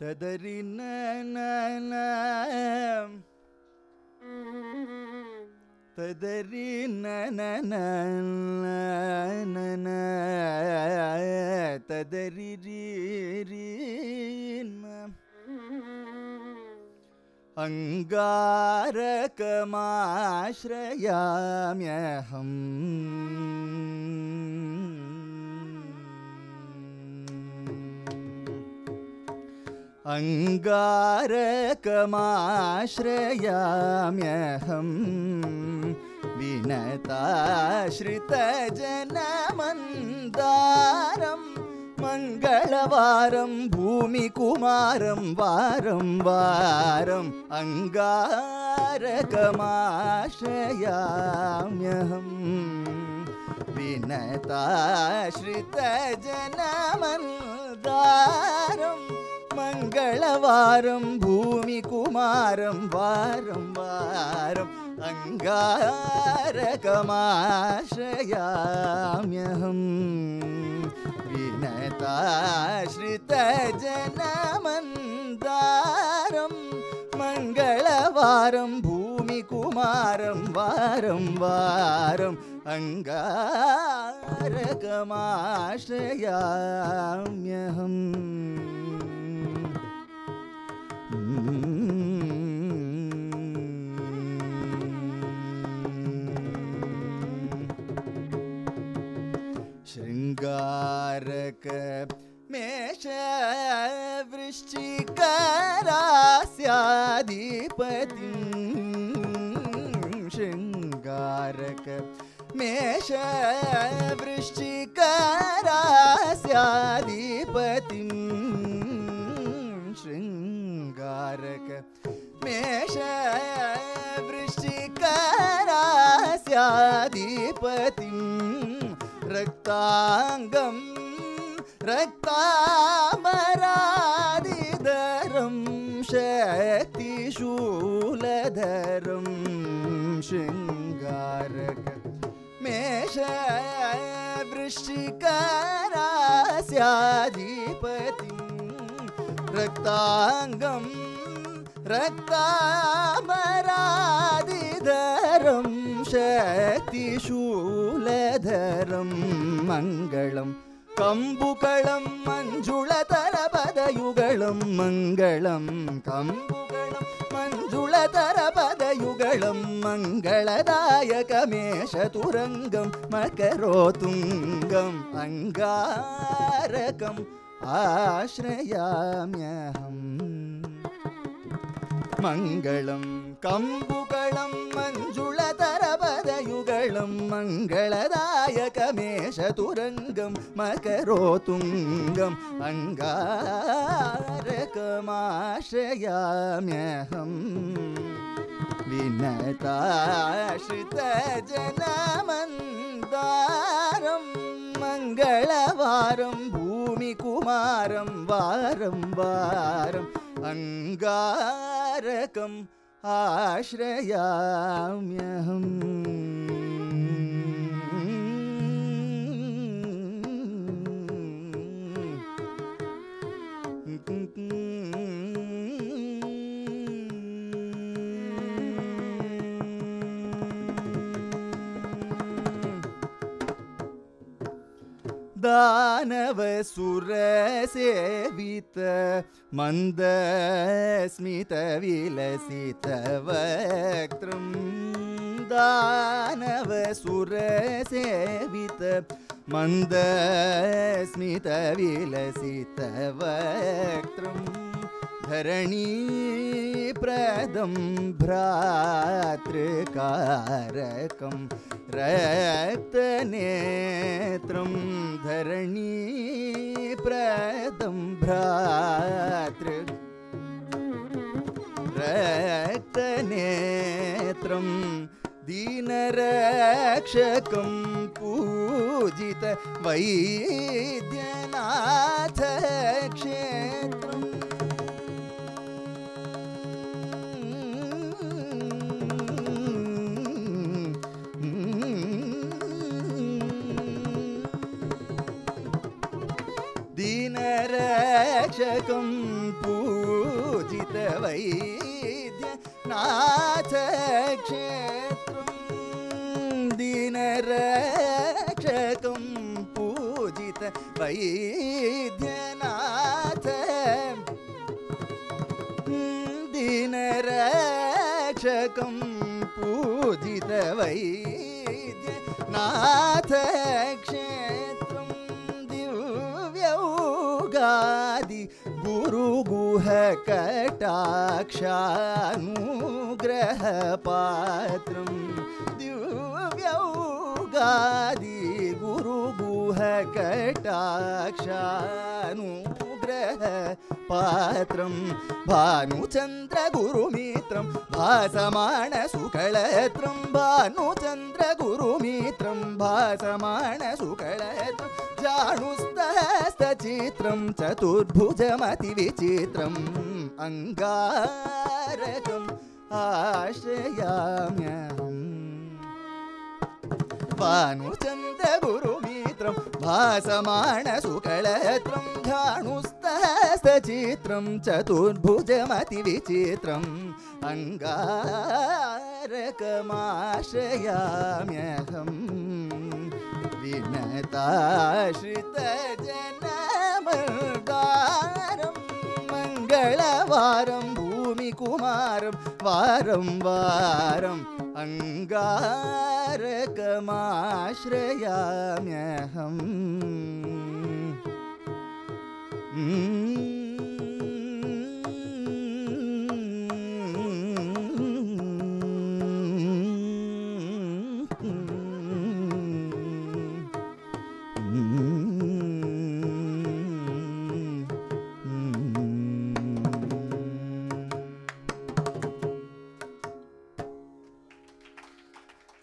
تدري ان انا तदरि none انا تدري तदरिम् अङ्गारकमाश्रयाम्यहम्। अङ्गारकमाश्रयाम्यहम् विनताश्रितजनमन्दारम् मङ्गलवारं भूमिकुमारं वारं वारम् अङ्गारकमाश्रयाम्यहम् विनताश्रितजनमन्दारं मङ्गलवारं भूमिकुमारं वारं वारम् अङ्गारकमाश्रयाम्यहम् विनताश्रितजनमन्दारं मङ्गलवारं भूमिकुमारं वारं वारम् अङ्गारकमाश्रयाम्यहम् शृङ्गारक मेष वृश्चिकरास्याधिपतिं शृङ्गारक मेष वृश्चिकरास्याधिपतिं मेष वृश्चिकरास्याधिपतिं रक्ताङ्गं रक्तामरादिधरं शक्तिशूलधरं शृङ्गारक। मेष वृश्चिकरास्याधिपतिं रक्ताङ्गं रक्तामरादिधरं शक्तिशूलधरं मङ्गलम् कम्बुकळं मञ्जुळतरपदयुगलं मङ्गलं कम्बुकळं मञ्जुळतरपदयुगलं मङ्गलदायकमेशतुरङ्गं मकरोतुङ्गम् अङ्गारकम् आश्रयाम्यहम् मङ्गलं कम्बुकळं मञ्जुळतरपदयुगलं मङ्गलदायकमेशतुरङ्गं मकरोतुङ्गम् अङ्गारकमाश्रयाम्यहम् विनताश्रितजनमन्दारं मङ्गलवारं भूमिकुमारं वारं वारम् अङ्गारकम् आश्रयाम्यहम् दानवसुरसेवित मन्दस्मितविलसितवक्त्रं दानवसुरसेवित मन्दस्मितविलसितवक्त्रं धरणीप्रदं भ्रातृकारकं रक्तनेत्रं धरणीप्रदं भ्रातृ। रक्तनेत्रं दीनरक्षकं पूजित वैद्यनाथ क्षेत्रम् अङ्गारकं पूजितवैद्य नाथ क्षेत्रं दिनरक्षकं पूजित वैद्यनाथ दिनरक्षकं पूजित वैद्य गुरुगुहकटाक्षानुग्रहपात्रं दिव्यौगादि गुरुगुहकटाक्षानुग्रहपात्रं भानुचन्द्रगुरुमित्रं। भासमाणसुकळत्रं भानुचन्द्रगुरुमित्रं। भासमाणसुकळत्रं जाणुस्तहस्तचित्रं चतुर्भुजमतिविचित्रम्। अङ्गारकम् आश्रयाम्यहम्। भानुचन्द्रगुरुमित्रं। भासमाणसुकळत्रं घाणुस्तहस्तचित्रं चतुर्भुजमतिविचित्रम् अङ्गारकमाश्रयाम्यहम् विनताश्रितजनमर्दारं मङ्गलवारं भूमिकुमारं वारं वारम् अङ्गारकमाश्रयाम्यहम् mm-hmm.